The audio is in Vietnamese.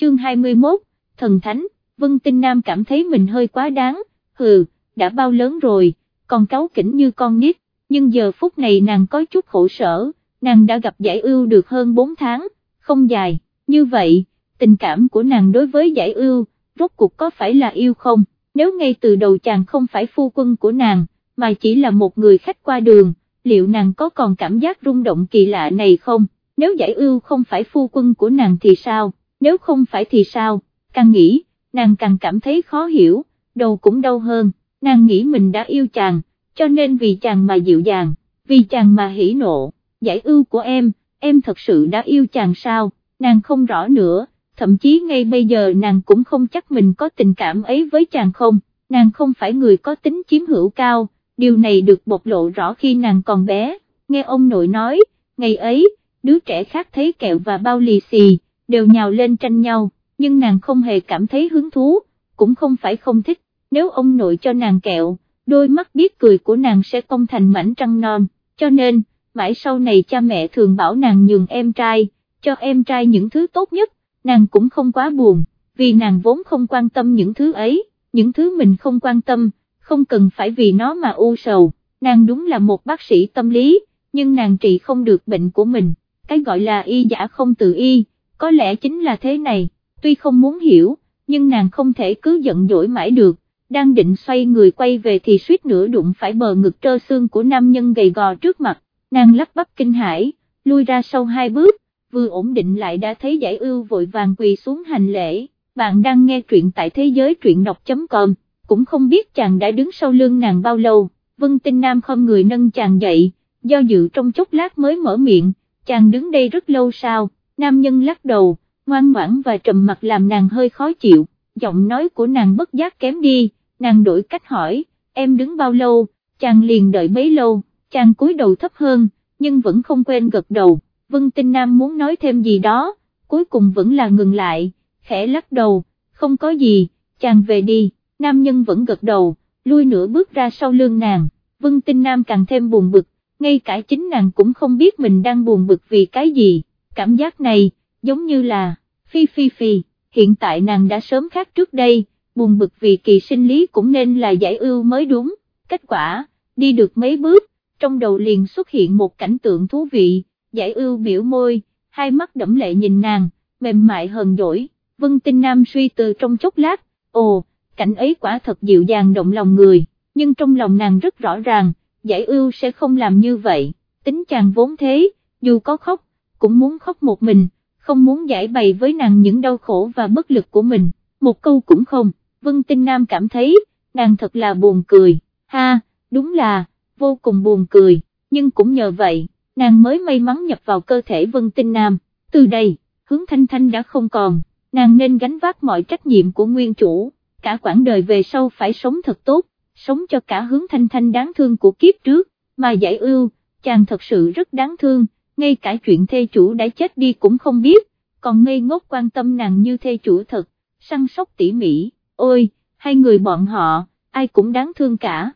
chương 21, thần thánh, Vân Tinh Nam cảm thấy mình hơi quá đáng, hừ, đã bao lớn rồi, còn cáu kỉnh như con nít, nhưng giờ phút này nàng có chút khổ sở, nàng đã gặp giải ưu được hơn 4 tháng, không dài, như vậy, tình cảm của nàng đối với giải ưu, rốt cuộc có phải là yêu không, nếu ngay từ đầu chàng không phải phu quân của nàng, mà chỉ là một người khách qua đường, liệu nàng có còn cảm giác rung động kỳ lạ này không, nếu giải ưu không phải phu quân của nàng thì sao, nếu không phải thì sao, càng nghĩ, nàng càng cảm thấy khó hiểu, đầu cũng đau hơn, nàng nghĩ mình đã yêu chàng, cho nên vì chàng mà dịu dàng, vì chàng mà hỉ nộ, giải ưu của em, em thật sự đã yêu chàng sao, nàng không rõ nữa, thậm chí ngay bây giờ nàng cũng không chắc mình có tình cảm ấy với chàng không, nàng không phải người có tính chiếm hữu cao, điều này được bộc lộ rõ khi nàng còn bé, nghe ông nội nói, ngày ấy, đứa trẻ khác thấy kẹo và bao lì xì, đều nhào lên tranh nhau, nhưng nàng không hề cảm thấy hứng thú, cũng không phải không thích, nếu ông nội cho nàng kẹo, đôi mắt biết cười của nàng sẽ công thành mảnh trăng non, cho nên, mãi sau này cha mẹ thường bảo nàng nhường em trai, cho em trai những thứ tốt nhất, nàng cũng không quá buồn, vì nàng vốn không quan tâm những thứ ấy, những thứ mình không quan tâm, không cần phải vì nó mà u sầu, nàng đúng là một bác sĩ tâm lý, nhưng nàng trị không được bệnh của mình, cái gọi là y giả không tự y, có lẽ chính là thế này, tuy không muốn hiểu, nhưng nàng không thể cứ giận dỗi mãi được, đang định xoay người quay về thì suýt nữa đụng phải bờ ngực trơ xương của nam nhân gầy gò trước mặt, nàng lắp bắp kinh hãi, lui ra sau hai bước, vừa ổn định lại đã thấy giải ưu vội vàng quỳ xuống hành lễ, bạn đang nghe truyện tại thế giới truyện đọc.com, cũng không biết chàng đã đứng sau lưng nàng bao lâu, vân tinh nam không người nâng chàng dậy, do dự trong chốc lát mới mở miệng, chàng đứng đây rất lâu sao, nam nhân lắc đầu, ngoan ngoãn và trầm mặt làm nàng hơi khó chịu, giọng nói của nàng bất giác kém đi, nàng đổi cách hỏi, em đứng bao lâu, chàng liền đợi bấy lâu, chàng cúi đầu thấp hơn, nhưng vẫn không quên gật đầu, Vân Tinh Nam muốn nói thêm gì đó, cuối cùng vẫn là ngừng lại, khẽ lắc đầu, không có gì, chàng về đi, nam nhân vẫn gật đầu, lui nửa bước ra sau lưng nàng, Vân Tinh Nam càng thêm buồn bực, ngay cả chính nàng cũng không biết mình đang buồn bực vì cái gì, cảm giác này, giống như là, phi phi phi, hiện tại nàng đã sớm khác trước đây, buồn bực vì kỳ sinh lý cũng nên là giải ưu mới đúng, kết quả, đi được mấy bước, trong đầu liền xuất hiện một cảnh tượng thú vị, giải ưu biểu môi, hai mắt đẫm lệ nhìn nàng, mềm mại hờn dỗi, vân tinh nam suy từ trong chốc lát, ồ, cảnh ấy quả thật dịu dàng động lòng người, nhưng trong lòng nàng rất rõ ràng, giải ưu sẽ không làm như vậy, tính chàng vốn thế, dù có khóc, cũng muốn khóc một mình, không muốn giải bày với nàng những đau khổ và bất lực của mình, một câu cũng không, Vân Tinh Nam cảm thấy, nàng thật là buồn cười, ha, đúng là, vô cùng buồn cười, nhưng cũng nhờ vậy, nàng mới may mắn nhập vào cơ thể Vân Tinh Nam, từ đây, hướng Thanh Thanh đã không còn, nàng nên gánh vác mọi trách nhiệm của nguyên chủ, cả quãng đời về sau phải sống thật tốt, sống cho cả hướng Thanh Thanh đáng thương của kiếp trước, mà giải ưu, chàng thật sự rất đáng thương, ngay cả chuyện thê chủ đã chết đi cũng không biết, còn ngây ngốc quan tâm nàng như thê chủ thật, săn sóc tỉ mỉ, ôi, hai người bọn họ, ai cũng đáng thương cả.